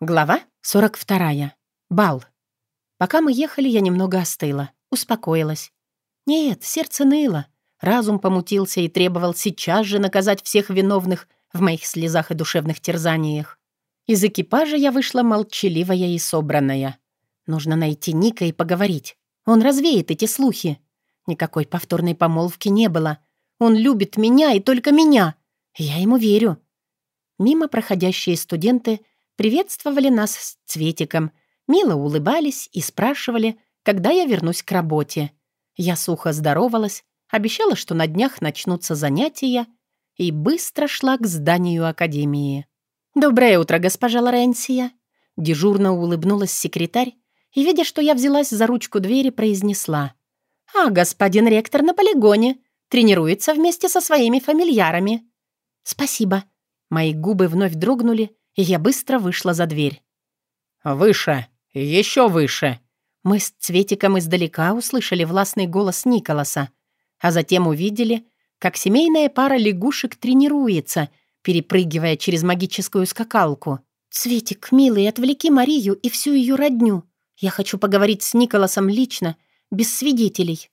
Глава 42. Бал. Пока мы ехали, я немного остыла, успокоилась. Нет, сердце ныло. Разум помутился и требовал сейчас же наказать всех виновных в моих слезах и душевных терзаниях. Из экипажа я вышла молчаливая и собранная. Нужно найти Ника и поговорить. Он развеет эти слухи. Никакой повторной помолвки не было. Он любит меня и только меня. Я ему верю. Мимо проходящие студенты — приветствовали нас с Цветиком, мило улыбались и спрашивали, когда я вернусь к работе. Я сухо здоровалась, обещала, что на днях начнутся занятия, и быстро шла к зданию академии. «Доброе утро, госпожа Лоренсия!» Дежурно улыбнулась секретарь и, видя, что я взялась за ручку двери, произнесла. «А господин ректор на полигоне. Тренируется вместе со своими фамильярами». «Спасибо». Мои губы вновь дрогнули, и я быстро вышла за дверь. «Выше! Еще выше!» Мы с Цветиком издалека услышали властный голос Николаса, а затем увидели, как семейная пара лягушек тренируется, перепрыгивая через магическую скакалку. «Цветик, милый, отвлеки Марию и всю ее родню. Я хочу поговорить с Николасом лично, без свидетелей».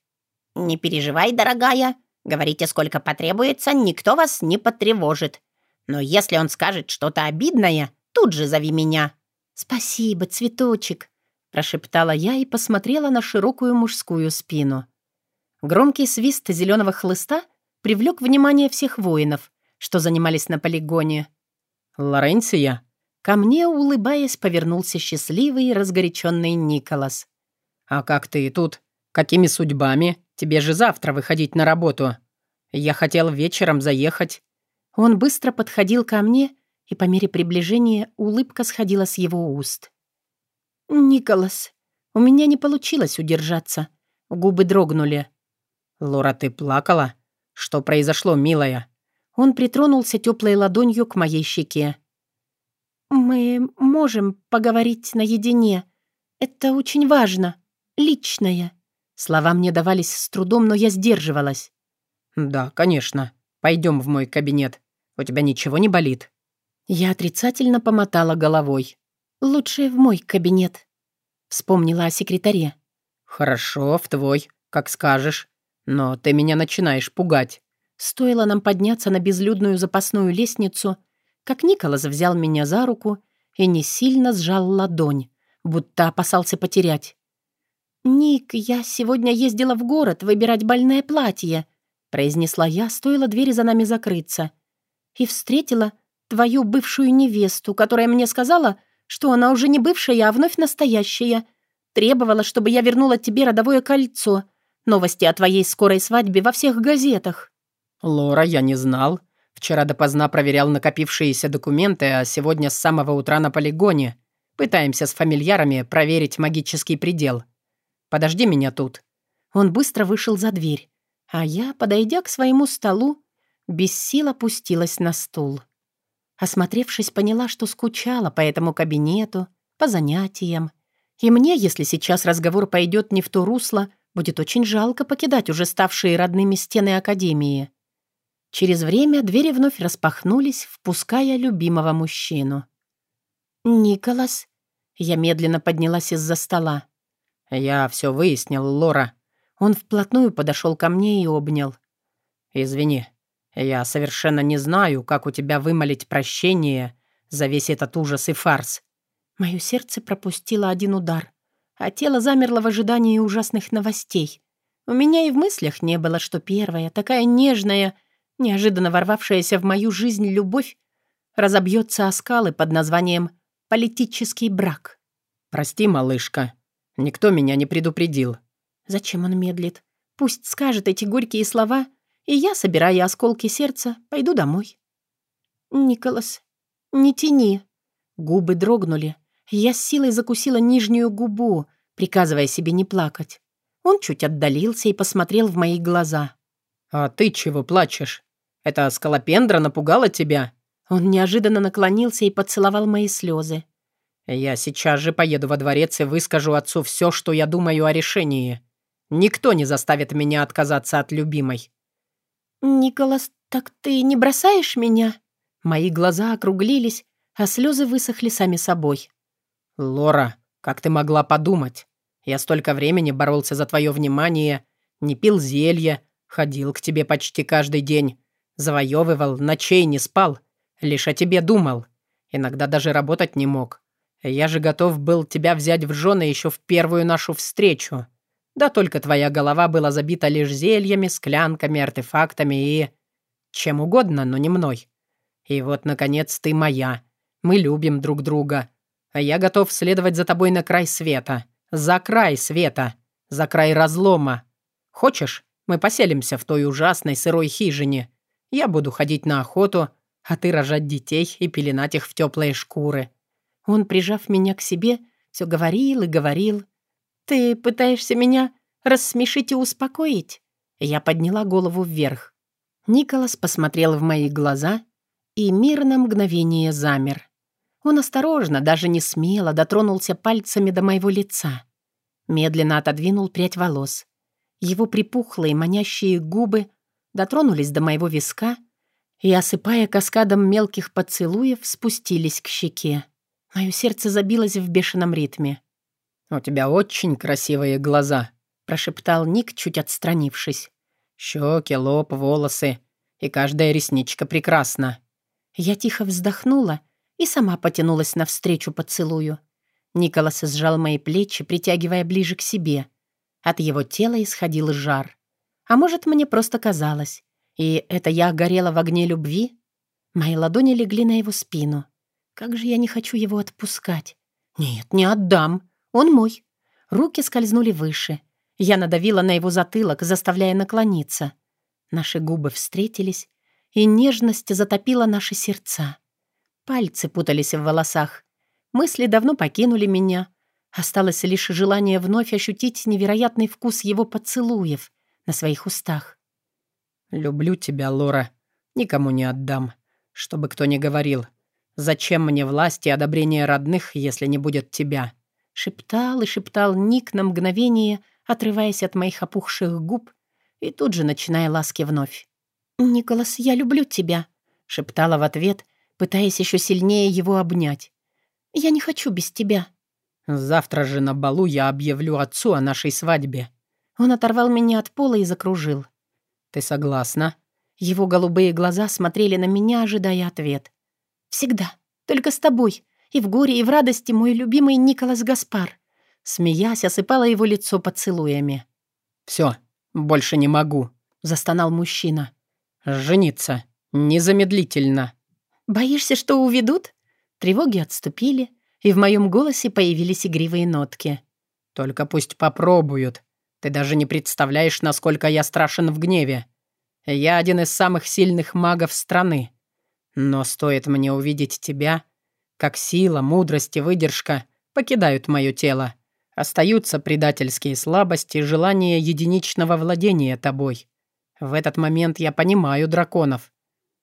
«Не переживай, дорогая. Говорите, сколько потребуется, никто вас не потревожит. Но если он скажет что-то обидное, тут же зови меня». «Спасибо, цветочек», — прошептала я и посмотрела на широкую мужскую спину. Громкий свист зеленого хлыста привлек внимание всех воинов, что занимались на полигоне. «Лоренция?» Ко мне, улыбаясь, повернулся счастливый и разгоряченный Николас. «А как ты тут? Какими судьбами? Тебе же завтра выходить на работу. Я хотел вечером заехать, он быстро подходил ко мне, и по мере приближения улыбка сходила с его уст. «Николас, у меня не получилось удержаться». Губы дрогнули. «Лора, ты плакала? Что произошло, милая?» Он притронулся теплой ладонью к моей щеке. «Мы можем поговорить наедине. Это очень важно. Личное». Слова мне давались с трудом, но я сдерживалась. «Да, конечно. Пойдем в мой кабинет. У тебя ничего не болит?» Я отрицательно помотала головой. «Лучше в мой кабинет». Вспомнила о секретаре. «Хорошо, в твой, как скажешь. Но ты меня начинаешь пугать». Стоило нам подняться на безлюдную запасную лестницу, как Николас взял меня за руку и не сильно сжал ладонь, будто опасался потерять. «Ник, я сегодня ездила в город выбирать больное платье», произнесла я, стоило двери за нами закрыться и встретила твою бывшую невесту, которая мне сказала, что она уже не бывшая, а вновь настоящая. Требовала, чтобы я вернула тебе родовое кольцо. Новости о твоей скорой свадьбе во всех газетах». «Лора, я не знал. Вчера допоздна проверял накопившиеся документы, а сегодня с самого утра на полигоне. Пытаемся с фамильярами проверить магический предел. Подожди меня тут». Он быстро вышел за дверь, а я, подойдя к своему столу, без сил опустилась на стул. Осмотревшись, поняла, что скучала по этому кабинету, по занятиям. И мне, если сейчас разговор пойдет не в то русло, будет очень жалко покидать уже ставшие родными стены Академии. Через время двери вновь распахнулись, впуская любимого мужчину. «Николас?» Я медленно поднялась из-за стола. «Я все выяснил, Лора». Он вплотную подошел ко мне и обнял. «Извини, я совершенно не знаю, как у тебя вымолить прощение за весь этот ужас и фарс». Мое сердце пропустило один удар, а тело замерло в ожидании ужасных новостей. У меня и в мыслях не было, что первая, такая нежная, неожиданно ворвавшаяся в мою жизнь любовь, разобьется о скалы под названием «политический брак». «Прости, малышка, никто меня не предупредил». Зачем он медлит? Пусть скажет эти горькие слова, и я, собирая осколки сердца, пойду домой. «Николас, не тяни». Губы дрогнули. Я с силой закусила нижнюю губу, приказывая себе не плакать. Он чуть отдалился и посмотрел в мои глаза. «А ты чего плачешь? Эта скалопендра напугала тебя?» Он неожиданно наклонился и поцеловал мои слезы. «Я сейчас же поеду во дворец и выскажу отцу все, что я думаю о решении. Никто не заставит меня отказаться от любимой. «Николас, так ты не бросаешь меня?» Мои глаза округлились, а слезы высохли сами собой. «Лора, как ты могла подумать? Я столько времени боролся за твое внимание, не пил зелья, ходил к тебе почти каждый день, завоевывал, ночей не спал, лишь о тебе думал. Иногда даже работать не мог. Я же готов был тебя взять в жены еще в первую нашу встречу. Да только твоя голова была забита лишь зельями, склянками, артефактами и... чем угодно, но не мной. И вот, наконец, ты моя. Мы любим друг друга. А я готов следовать за тобой на край света. За край света. За край разлома. Хочешь, мы поселимся в той ужасной сырой хижине. Я буду ходить на охоту, а ты рожать детей и пеленать их в теплые шкуры. Он, прижав меня к себе, все говорил и говорил. «Ты пытаешься меня рассмешить и успокоить?» Я подняла голову вверх. Николас посмотрел в мои глаза и мир на мгновение замер. Он осторожно, даже не смело дотронулся пальцами до моего лица. Медленно отодвинул прядь волос. Его припухлые, манящие губы дотронулись до моего виска и, осыпая каскадом мелких поцелуев, спустились к щеке. Мое сердце забилось в бешеном ритме. «У тебя очень красивые глаза», — прошептал Ник, чуть отстранившись. «Щеки, лоб, волосы. И каждая ресничка прекрасна». Я тихо вздохнула и сама потянулась навстречу поцелую. Николас сжал мои плечи, притягивая ближе к себе. От его тела исходил жар. А может, мне просто казалось. И это я горела в огне любви? Мои ладони легли на его спину. Как же я не хочу его отпускать. Нет, не отдам. Он мой. Руки скользнули выше. Я надавила на его затылок, заставляя наклониться. Наши губы встретились, и нежность затопила наши сердца. Пальцы путались в волосах. Мысли давно покинули меня. Осталось лишь желание вновь ощутить невероятный вкус его поцелуев на своих устах. «Люблю тебя, Лора. Никому не отдам. Чтобы кто ни говорил. Зачем мне власть и одобрение родных, если не будет тебя?» Шептал и шептал Ник на мгновение, отрываясь от моих опухших губ, и тут же начиная ласки вновь. «Николас, я люблю тебя», — шептала в ответ, пытаясь еще сильнее его обнять. «Я не хочу без тебя». «Завтра же на балу я объявлю отцу о нашей свадьбе». Он оторвал меня от пола и закружил. «Ты согласна?» Его голубые глаза смотрели на меня, ожидая ответ. «Всегда. Только с тобой. И в горе, и в радости мой любимый Николас Гаспар». Смеясь, осыпала его лицо поцелуями. «Все, больше не могу», — застонал мужчина. «Жениться. Незамедлительно». «Боишься, что уведут?» Тревоги отступили, и в моем голосе появились игривые нотки. «Только пусть попробуют. Ты даже не представляешь, насколько я страшен в гневе. Я один из самых сильных магов страны. Но стоит мне увидеть тебя, как сила, мудрость и выдержка покидают мое тело. Остаются предательские слабости желание единичного владения тобой. В этот момент я понимаю драконов.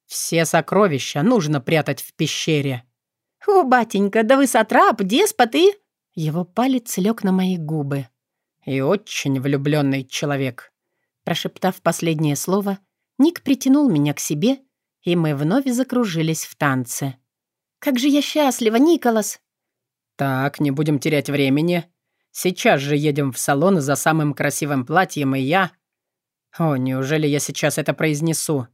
Все сокровища нужно прятать в пещере. «О, батенька, да вы сатрап, деспот и...» Его палец лег на мои губы и очень влюбленный человек». Прошептав последнее слово, Ник притянул меня к себе, и мы вновь закружились в танце. «Как же я счастлива, Николас!» «Так, не будем терять времени. Сейчас же едем в салон за самым красивым платьем, и я...» «О, неужели я сейчас это произнесу?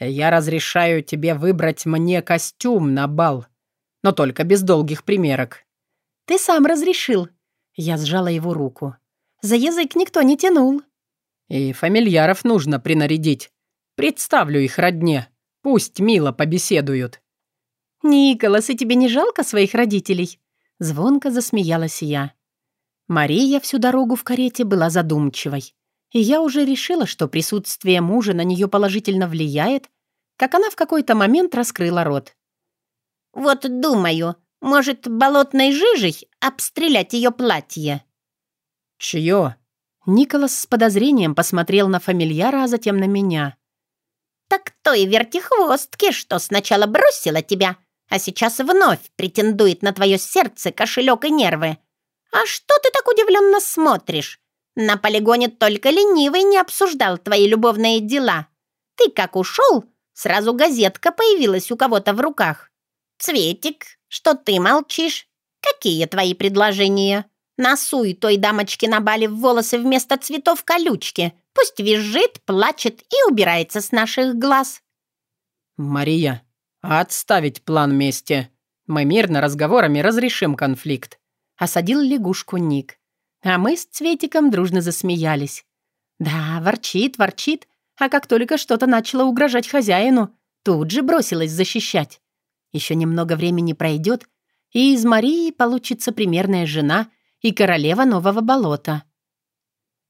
Я разрешаю тебе выбрать мне костюм на бал, но только без долгих примерок». «Ты сам разрешил». Я сжала его руку. За язык никто не тянул». «И фамильяров нужно принарядить. Представлю их родне. Пусть мило побеседуют». «Николас, и тебе не жалко своих родителей?» Звонко засмеялась я. Мария всю дорогу в карете была задумчивой. И я уже решила, что присутствие мужа на нее положительно влияет, как она в какой-то момент раскрыла рот. «Вот думаю, может, болотной жижей обстрелять ее платье?» «Чье?» Николас с подозрением посмотрел на фамильяра, а затем на меня. «Так той вертихвостки, что сначала бросила тебя, а сейчас вновь претендует на твое сердце, кошелек и нервы. А что ты так удивленно смотришь? На полигоне только ленивый не обсуждал твои любовные дела. Ты как ушел, сразу газетка появилась у кого-то в руках. Цветик, что ты молчишь? Какие твои предложения? Насуй той дамочке на бале в волосы вместо цветов колючки. Пусть визжит, плачет и убирается с наших глаз». «Мария, отставить план мести. Мы мирно разговорами разрешим конфликт», — осадил лягушку Ник. А мы с Цветиком дружно засмеялись. Да, ворчит, ворчит, а как только что-то начало угрожать хозяину, тут же бросилась защищать. Еще немного времени пройдет, и из Марии получится примерная жена и королева нового болота.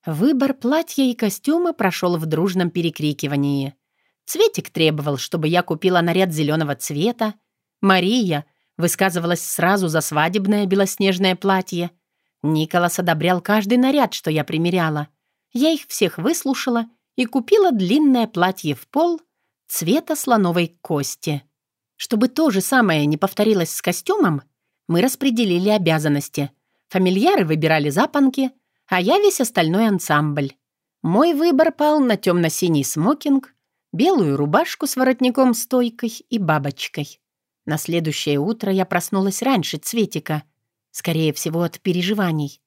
Выбор платья и костюма прошел в дружном перекрикивании. Цветик требовал, чтобы я купила наряд зеленого цвета. Мария высказывалась сразу за свадебное белоснежное платье. Николас одобрял каждый наряд, что я примеряла. Я их всех выслушала и купила длинное платье в пол цвета слоновой кости. Чтобы то же самое не повторилось с костюмом, мы распределили обязанности. Фамильяры выбирали запонки, а я весь остальной ансамбль. Мой выбор пал на темно-синий смокинг, белую рубашку с воротником-стойкой и бабочкой. На следующее утро я проснулась раньше Цветика, скорее всего, от переживаний.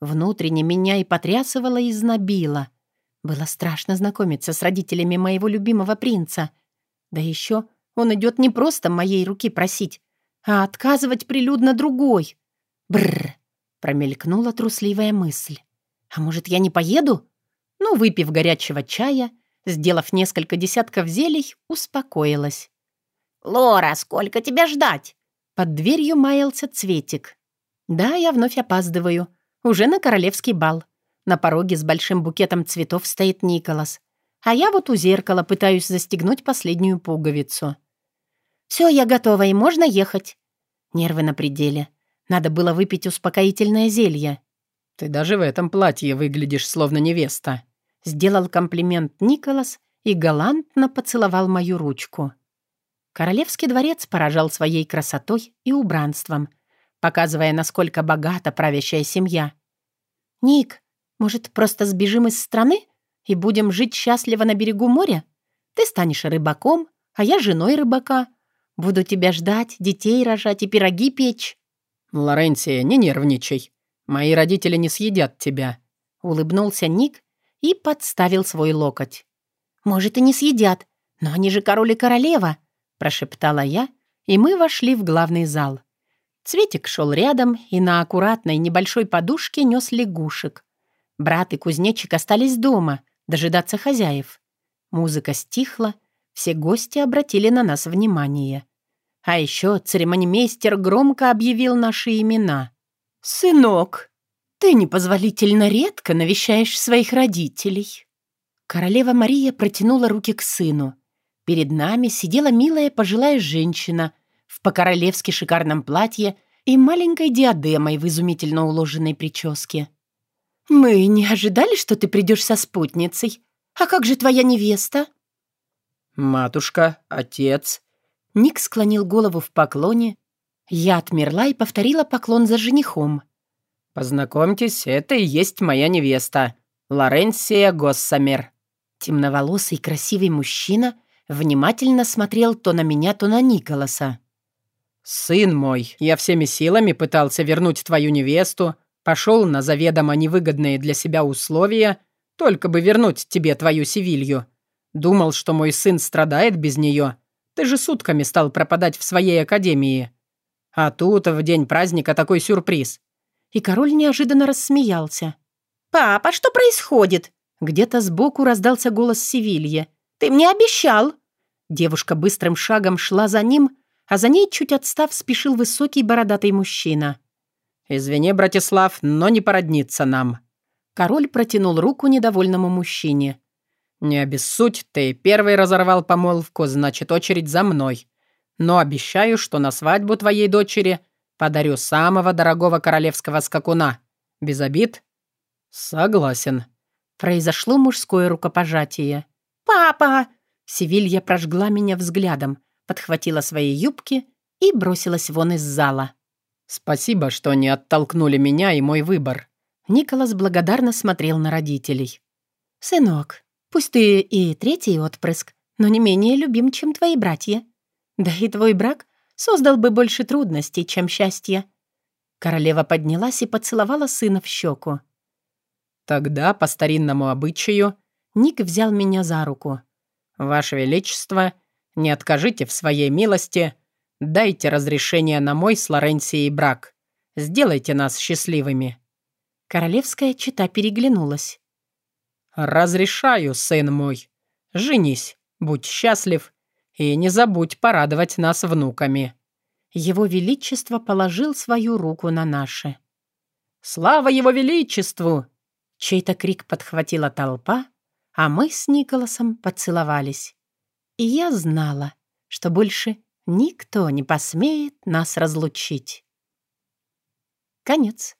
Внутренне меня и потрясывало, и знобило. Было страшно знакомиться с родителями моего любимого принца. Да еще он идет не просто моей руки просить, а отказывать прилюдно другой. Бррр, промелькнула трусливая мысль. А может, я не поеду? Ну, выпив горячего чая, сделав несколько десятков зелий, успокоилась. «Лора, сколько тебя ждать?» Под дверью маялся Цветик. «Да, я вновь опаздываю. Уже на королевский бал. На пороге с большим букетом цветов стоит Николас. А я вот у зеркала пытаюсь застегнуть последнюю пуговицу. «Все, я готова, и можно ехать». Нервы на пределе. Надо было выпить успокоительное зелье. «Ты даже в этом платье выглядишь словно невеста», — сделал комплимент Николас и галантно поцеловал мою ручку. Королевский дворец поражал своей красотой и убранством, показывая, насколько богата правящая семья. «Ник, может, просто сбежим из страны и будем жить счастливо на берегу моря? Ты станешь рыбаком, а я женой рыбака. Буду тебя ждать, детей рожать и пироги печь». «Лоренция, не нервничай. Мои родители не съедят тебя», — улыбнулся Ник и подставил свой локоть. «Может, и не съедят, но они же король и королева», — прошептала я, и мы вошли в главный зал. Цветик шел рядом и на аккуратной небольшой подушке нес лягушек. Брат и кузнечик остались дома, дожидаться хозяев. Музыка стихла, все гости обратили на нас внимание. А еще церемонимейстер громко объявил наши имена. «Сынок, ты непозволительно редко навещаешь своих родителей». Королева Мария протянула руки к сыну. Перед нами сидела милая пожилая женщина — в по-королевски шикарном платье и маленькой диадемой в изумительно уложенной прическе. «Мы не ожидали, что ты придешь со спутницей. А как же твоя невеста?» «Матушка, отец». Ник склонил голову в поклоне. Я отмерла и повторила поклон за женихом. «Познакомьтесь, это и есть моя невеста, Лоренсия Госсамер». Темноволосый красивый мужчина внимательно смотрел то на меня, то на Николаса. «Сын мой, я всеми силами пытался вернуть твою невесту, пошел на заведомо невыгодные для себя условия, только бы вернуть тебе твою Севилью. Думал, что мой сын страдает без нее. Ты же сутками стал пропадать в своей академии. А тут в день праздника такой сюрприз». И король неожиданно рассмеялся. «Папа, что происходит?» Где-то сбоку раздался голос Севилье. «Ты мне обещал!» Девушка быстрым шагом шла за ним, а за ней, чуть отстав, спешил высокий бородатый мужчина. «Извини, Братислав, но не породниться нам». Король протянул руку недовольному мужчине. «Не обессудь, ты первый разорвал помолвку, значит, очередь за мной. Но обещаю, что на свадьбу твоей дочери подарю самого дорогого королевского скакуна. Без обид?» «Согласен». Произошло мужское рукопожатие. «Папа!» Севилья прожгла меня взглядом подхватила свои юбки и бросилась вон из зала. «Спасибо, что не оттолкнули меня и мой выбор». Николас благодарно смотрел на родителей. «Сынок, пусть ты и третий отпрыск, но не менее любим, чем твои братья. Да и твой брак создал бы больше трудностей, чем счастья. Королева поднялась и поцеловала сына в щеку. Тогда, по старинному обычаю, Ник взял меня за руку. «Ваше Величество, не откажите в своей милости, дайте разрешение на мой с Лоренцией брак. Сделайте нас счастливыми». Королевская чита переглянулась. «Разрешаю, сын мой. Женись, будь счастлив и не забудь порадовать нас внуками». Его Величество положил свою руку на наши. «Слава Его Величеству!» Чей-то крик подхватила толпа, а мы с Николасом поцеловались. И я знала, что больше никто не посмеет нас разлучить. Конец.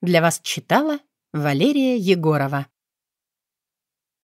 Для вас читала Валерия Егорова.